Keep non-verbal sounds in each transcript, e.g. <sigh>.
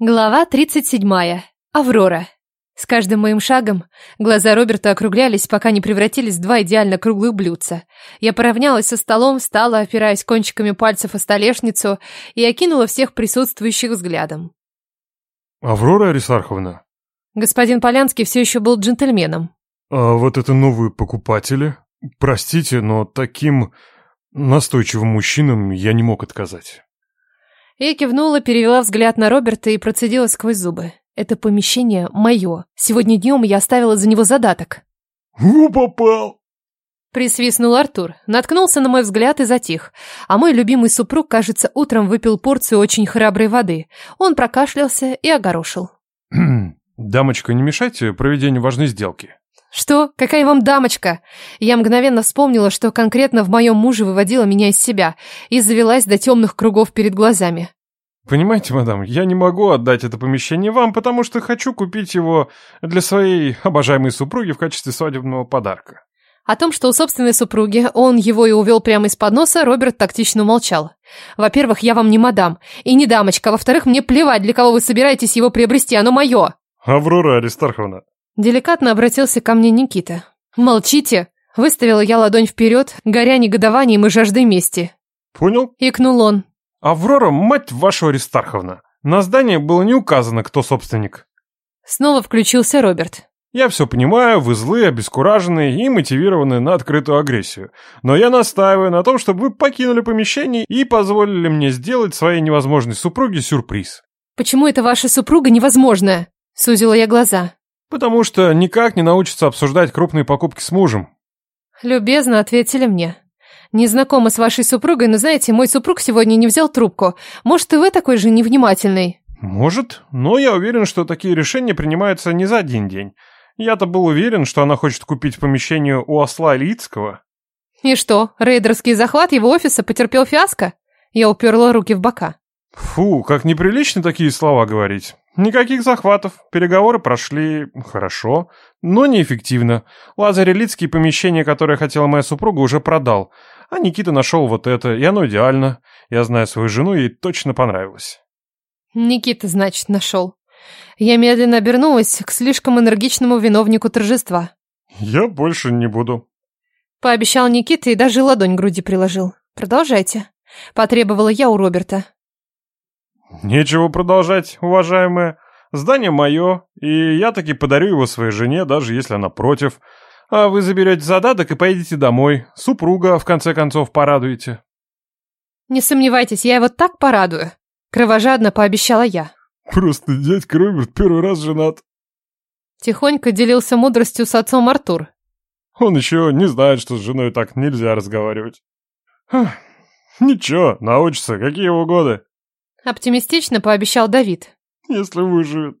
Глава 37. Аврора. С каждым моим шагом глаза Роберта округлялись, пока не превратились в два идеально круглых блюдца. Я поравнялась со столом, встала, опираясь кончиками пальцев о столешницу, и окинула всех присутствующих взглядом. Аврора Арисарховна, Господин Полянский все еще был джентльменом. а вот это новые покупатели? Простите, но таким настойчивым мужчинам я не мог отказать. Я кивнула, перевела взгляд на Роберта и процедила сквозь зубы. Это помещение мое. Сегодня днем я оставила за него задаток. Во попал! Присвистнул Артур, наткнулся на мой взгляд и затих. А мой любимый супруг, кажется, утром выпил порцию очень храброй воды. Он прокашлялся и огорошил. <clears throat> Дамочка, не мешайте проведению важной сделки. «Что? Какая вам дамочка?» Я мгновенно вспомнила, что конкретно в моем муже выводила меня из себя и завелась до темных кругов перед глазами. Понимаете, мадам, я не могу отдать это помещение вам, потому что хочу купить его для своей обожаемой супруги в качестве свадебного подарка. О том, что у собственной супруги он его и увел прямо из-под носа, Роберт тактично умолчал. «Во-первых, я вам не мадам и не дамочка. Во-вторых, мне плевать, для кого вы собираетесь его приобрести, оно мое». Аврора Аристарховна. Деликатно обратился ко мне Никита. «Молчите!» Выставила я ладонь вперед, горя негодованием и жаждой мести. Понял? Икнул он. Аврора, мать вашу Аристарховна. На здании было не указано, кто собственник. Снова включился Роберт. Я все понимаю, вы злы, обескуражены и мотивированы на открытую агрессию. Но я настаиваю на том, чтобы вы покинули помещение и позволили мне сделать своей невозможной супруге сюрприз. «Почему это ваша супруга невозможная?» Сузила я глаза. Потому что никак не научится обсуждать крупные покупки с мужем. Любезно ответили мне. Не знакома с вашей супругой, но знаете, мой супруг сегодня не взял трубку. Может, и вы такой же невнимательный? Может, но я уверен, что такие решения принимаются не за один день. Я-то был уверен, что она хочет купить помещение у осла Лицкого. И что, рейдерский захват его офиса потерпел фиаско? Я уперла руки в бока. Фу, как неприлично такие слова говорить. Никаких захватов, переговоры прошли хорошо, но неэффективно. Лазарь Илицкий помещение, которое хотела моя супруга, уже продал. А Никита нашел вот это, и оно идеально. Я знаю свою жену, ей точно понравилось. Никита, значит, нашел. Я медленно обернулась к слишком энергичному виновнику торжества. Я больше не буду. Пообещал Никита и даже ладонь к груди приложил. Продолжайте. Потребовала я у Роберта. Нечего продолжать, уважаемая. Здание мое, и я таки подарю его своей жене, даже если она против. А вы заберете задаток и поедете домой. Супруга, в конце концов, порадуете. Не сомневайтесь, я его так порадую. Кровожадно пообещала я. Просто дядька Роберт первый раз женат. Тихонько делился мудростью с отцом Артур. Он еще не знает, что с женой так нельзя разговаривать. Ха, ничего, научится, какие его годы, Оптимистично пообещал Давид. если выживет.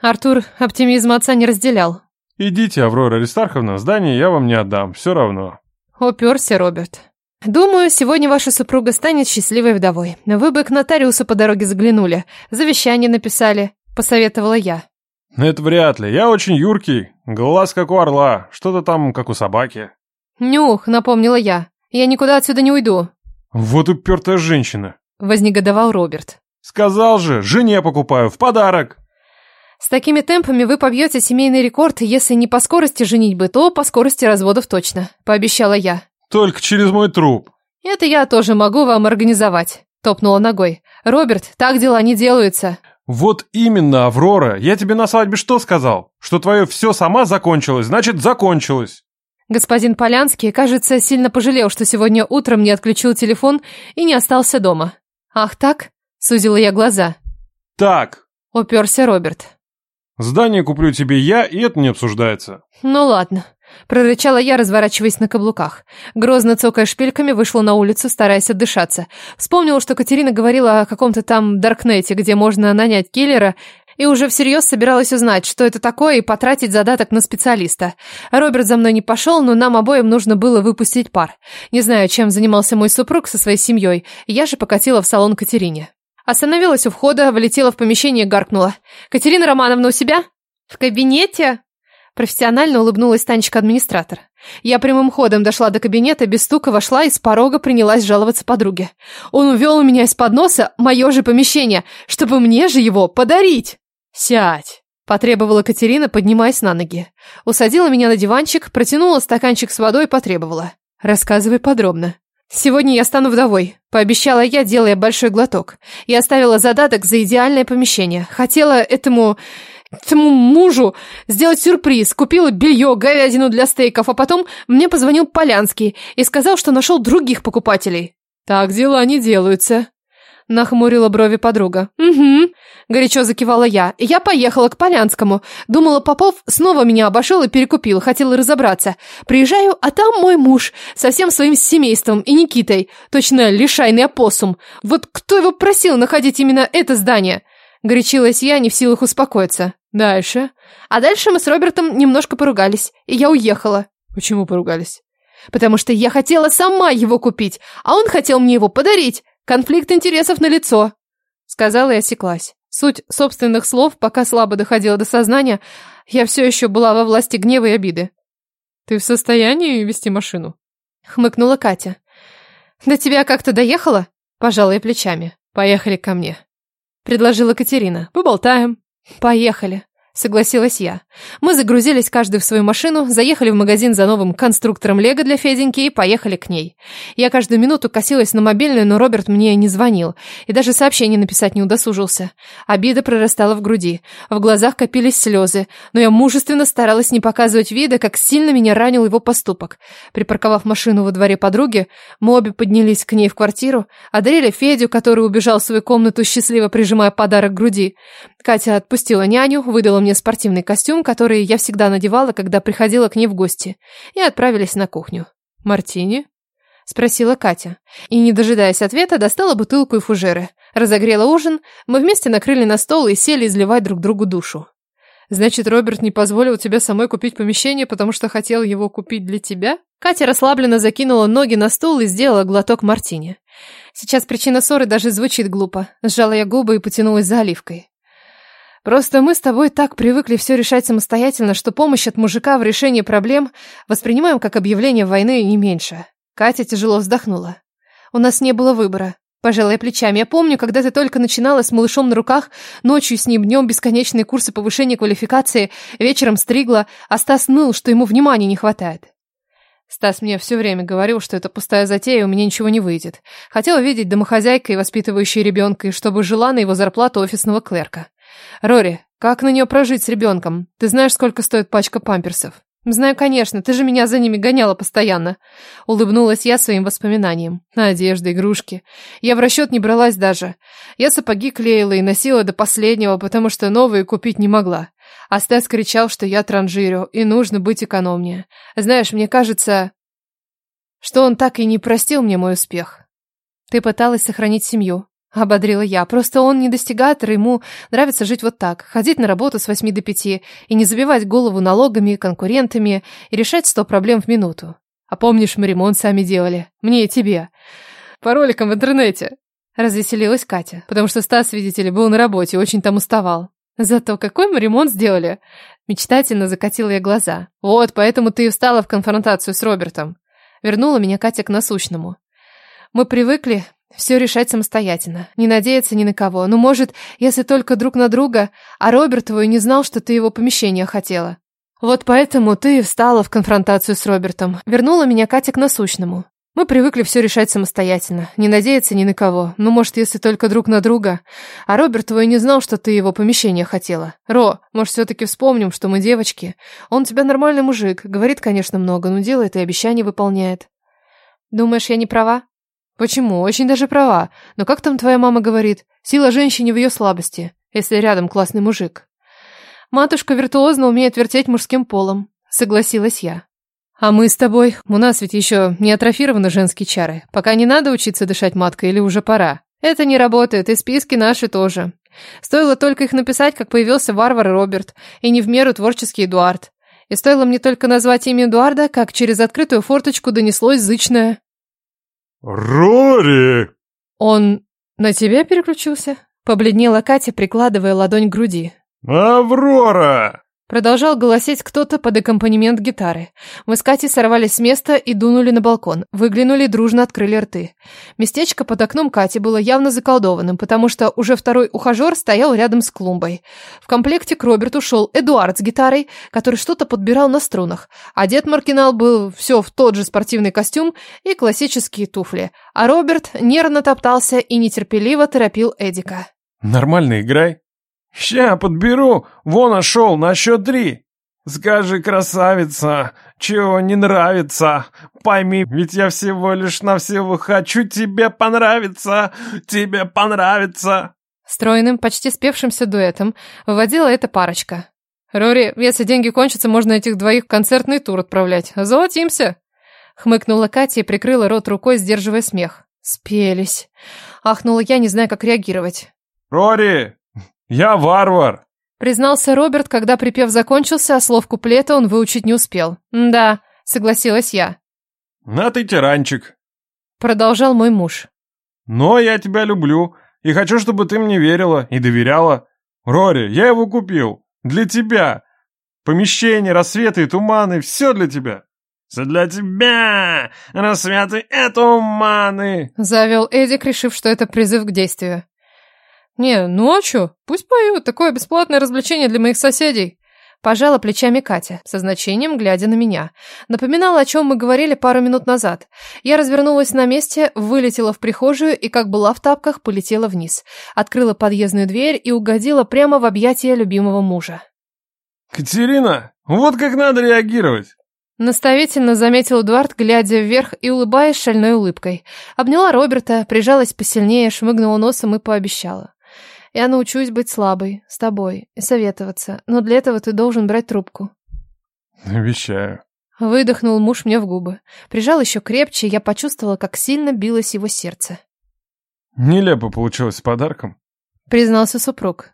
Артур оптимизм отца не разделял. Идите, Аврора Аристарховна, здание я вам не отдам, все равно. Уперся Роберт. Думаю, сегодня ваша супруга станет счастливой вдовой. Вы бы к нотариусу по дороге заглянули, завещание написали, посоветовала я. Это вряд ли, я очень юркий, глаз как у орла, что-то там как у собаки. Нюх, напомнила я. Я никуда отсюда не уйду, Вот упертая женщина. вознегодовал Роберт. Сказал же, жене покупаю, в подарок. С такими темпами вы побьете семейный рекорд, если не по скорости женитьбы, то по скорости разводов точно, пообещала я. Только через мой труп. Это я тоже могу вам организовать, топнула ногой. Роберт, так дела не делаются. Вот именно, Аврора, я тебе на свадьбе что сказал? Что твое все сама закончилось, значит закончилось. Господин Полянский, кажется, сильно пожалел, что сегодня утром не отключил телефон и не остался дома. Ах так? Сузила я глаза. Так, Уперся Роберт. здание куплю тебе я, и это не обсуждается. Ну ладно. Прорычала я, разворачиваясь на каблуках. Грозно цокая шпильками, вышла на улицу, стараясь отдышаться. Вспомнила, что Катерина говорила о каком-то там Даркнете, где можно нанять киллера, и уже всерьез собиралась узнать, что это такое, и потратить задаток на специалиста. Роберт за мной не пошел, но нам обоим нужно было выпустить пар. Не знаю, чем занимался мой супруг со своей семьей, я же покатила в салон Катерине. Остановилась у входа, влетела в помещение и гаркнула. «Катерина Романовна у себя?» «В кабинете?» Профессионально улыбнулась Танечка-администратор. Я прямым ходом дошла до кабинета, без стука вошла и с порога принялась жаловаться подруге. Он увел у меня из-под носа мое же помещение, чтобы мне же его подарить. «Сядь!» – потребовала Катерина, поднимаясь на ноги. Усадила меня на диванчик, протянула стаканчик с водой и потребовала. «Рассказывай подробно». «Сегодня я стану вдовой», – пообещала я, делая большой глоток. Я оставила задаток за идеальное помещение. Хотела этому... этому мужу сделать сюрприз. Купила белье, говядину для стейков, а потом мне позвонил Полянский и сказал, что нашел других покупателей. «Так дела не делаются», – нахмурила брови подруга. «Угу», – горячо закивала я. Я поехала к Полянскому. Думала, Попов снова меня обошел и перекупил, хотела разобраться. Приезжаю, а там мой муж со всем своим семейством и Никитой. Точно лишайный опоссум. Вот кто его просил находить именно это здание? Горячилась я, не в силах успокоиться. Дальше. А дальше мы с Робертом немножко поругались, и я уехала. Почему поругались? Потому что я хотела сама его купить, а он хотел мне его подарить. Конфликт интересов на лицо, сказала и осеклась. Суть собственных слов пока слабо доходила до сознания, я все еще была во власти гнева и обиды. «Ты в состоянии вести машину?» — хмыкнула Катя. «До тебя как-то доехала?» — пожала я плечами. «Поехали ко мне», — предложила Катерина. «Поболтаем». «Поехали», — согласилась я. Мы загрузились каждый в свою машину, заехали в магазин за новым конструктором Лего для Феденьки и поехали к ней. Я каждую минуту косилась на мобильную, но Роберт мне не звонил и даже сообщение написать не удосужился. Обида прорастала в груди, в глазах копились слезы, но я мужественно старалась не показывать вида, как сильно меня ранил его поступок. Припарковав машину во дворе подруги, мы обе поднялись к ней в квартиру, одарили Федю, который убежал в свою комнату, счастливо прижимая подарок к груди. Катя отпустила няню, выдала мне спортивный костюм, который я всегда надевала, когда приходила к ней в гости, и отправились на кухню. «Мартини?» – спросила Катя. И, не дожидаясь ответа, достала бутылку и фужеры. Разогрела ужин, мы вместе накрыли на стол и сели изливать друг другу душу. «Значит, Роберт не позволил тебе самой купить помещение, потому что хотел его купить для тебя?» Катя расслабленно закинула ноги на стол и сделала глоток мартини. Сейчас причина ссоры даже звучит глупо. Сжала я губы и потянулась за оливкой. Просто мы с тобой так привыкли все решать самостоятельно, что помощь от мужика в решении проблем воспринимаем как объявление войны не меньше. Катя тяжело вздохнула. У нас не было выбора. Пожалуй, плечами. Я помню, когда ты только начинала с малышом на руках, ночью с ним, днем бесконечные курсы повышения квалификации, вечером стригла, а Стас ныл, что ему внимания не хватает. Стас мне все время говорил, что это пустая затея, и у меня ничего не выйдет. Хотела видеть домохозяйкой, воспитывающей ребенка, и чтобы жила на его зарплату офисного клерка. Рори, как на нее прожить с ребенком? Ты знаешь, сколько стоит пачка памперсов? Знаю, конечно, ты же меня за ними гоняла постоянно. Улыбнулась я своим воспоминаниям. Одежда, игрушки. Я в расчет не бралась даже. Я сапоги клеила и носила до последнего, потому что новые купить не могла. А Стас кричал, что я транжирю, и нужно быть экономнее. Знаешь, мне кажется, что он так и не простил мне мой успех. Ты пыталась сохранить семью. Ободрила я. Просто он не достигатор, ему нравится жить вот так. Ходить на работу с восьми до пяти и не забивать голову налогами, конкурентами и решать сто проблем в минуту. А помнишь, мы ремонт сами делали? Мне и тебе. По роликам в интернете. Развеселилась Катя, потому что Стас, видите ли, был на работе, очень там уставал. Зато какой мы ремонт сделали? Мечтательно закатила я глаза. Вот, поэтому ты и встала в конфронтацию с Робертом. Вернула меня Катя к насущному. Мы привыкли все решать самостоятельно, не надеяться ни на кого. Ну, может, если только друг на друга, а Роберт твой не знал, что ты его помещение хотела. Вот поэтому ты и встала в конфронтацию с Робертом. Вернула меня Катя к насущному. Мы привыкли все решать самостоятельно, не надеяться ни на кого. Ну, может, если только друг на друга. А Роберт твой не знал, что ты его помещение хотела. Ро, может, все-таки вспомним, что мы девочки. Он у тебя нормальный мужик. Говорит, конечно, много, но делает и обещания выполняет. Думаешь, я не права? Почему? Очень даже права. Но как там твоя мама говорит? Сила женщине в ее слабости, если рядом классный мужик. Матушка виртуозно умеет вертеть мужским полом, согласилась я. А мы с тобой, у нас ведь еще не атрофированы женские чары. Пока не надо учиться дышать маткой или уже пора. Это не работает, и списки наши тоже. Стоило только их написать, как появился варвар Роберт, и не в меру творческий Эдуард. И стоило мне только назвать имя Эдуарда, как через открытую форточку донеслось зычное «Рори!» «Он на тебя переключился?» Побледнела Катя, прикладывая ладонь к груди. «Аврора!» Продолжал голосить кто-то под аккомпанемент гитары. Мы с Катей сорвались с места и дунули на балкон. Выглянули, дружно открыли рты. Местечко под окном Кати было явно заколдованным, потому что уже второй ухажер стоял рядом с клумбой. В комплекте к Роберту шел Эдуард с гитарой, который что-то подбирал на струнах. Одет Маркинал был все в тот же спортивный костюм и классические туфли. А Роберт нервно топтался и нетерпеливо торопил Эдика. «Нормально играй», «Ща подберу, вон ошел на счет три!» «Скажи, красавица, чего не нравится? Пойми, ведь я всего лишь на всего хочу тебе понравиться, тебе понравится!» Стройным, почти спевшимся дуэтом выводила эта парочка. «Рори, если деньги кончатся, можно этих двоих в концертный тур отправлять. Золотимся!» Хмыкнула Катя и прикрыла рот рукой, сдерживая смех. «Спелись!» Ахнула я, не зная, как реагировать. «Рори, «Я варвар!» Признался Роберт, когда припев закончился, а слов куплета он выучить не успел. «Да», — согласилась я. «На ты тиранчик», — продолжал мой муж. «Но я тебя люблю и хочу, чтобы ты мне верила и доверяла. Рори, я его купил. Для тебя. Помещение, рассветы и туманы — все для тебя». «Все для тебя! Рассветы — это туманы!» Завел Эдик, решив, что это призыв к действию. «Не, ну а? Пусть поют, такое бесплатное развлечение для моих соседей». Пожала плечами Катя, со значением глядя на меня. Напоминала, о чем мы говорили пару минут назад. Я развернулась на месте, вылетела в прихожую и, как была в тапках, полетела вниз. Открыла подъездную дверь и угодила прямо в объятия любимого мужа. «Катерина, вот как надо реагировать!» Наставительно заметил Эдуард, глядя вверх и улыбаясь шальной улыбкой. Обняла Роберта, прижалась посильнее, шмыгнула носом и пообещала. Я научусь быть слабой, с тобой, и советоваться. Но для этого ты должен брать трубку. Обещаю. Выдохнул муж мне в губы. Прижал еще крепче, и я почувствовала, как сильно билось его сердце. Нелепо получилось с подарком. Признался супруг.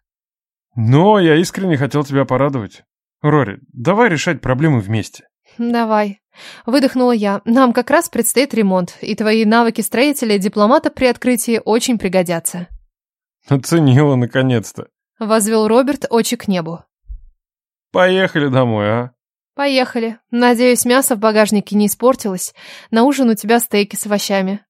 Но я искренне хотел тебя порадовать. Рори, давай решать проблемы вместе. Давай. Выдохнула я. Нам как раз предстоит ремонт, и твои навыки строителя и дипломата при открытии очень пригодятся. Оценила наконец-то. Возвел Роберт очи к небу. Поехали домой, а? Поехали. Надеюсь, мясо в багажнике не испортилось. На ужин у тебя стейки с овощами.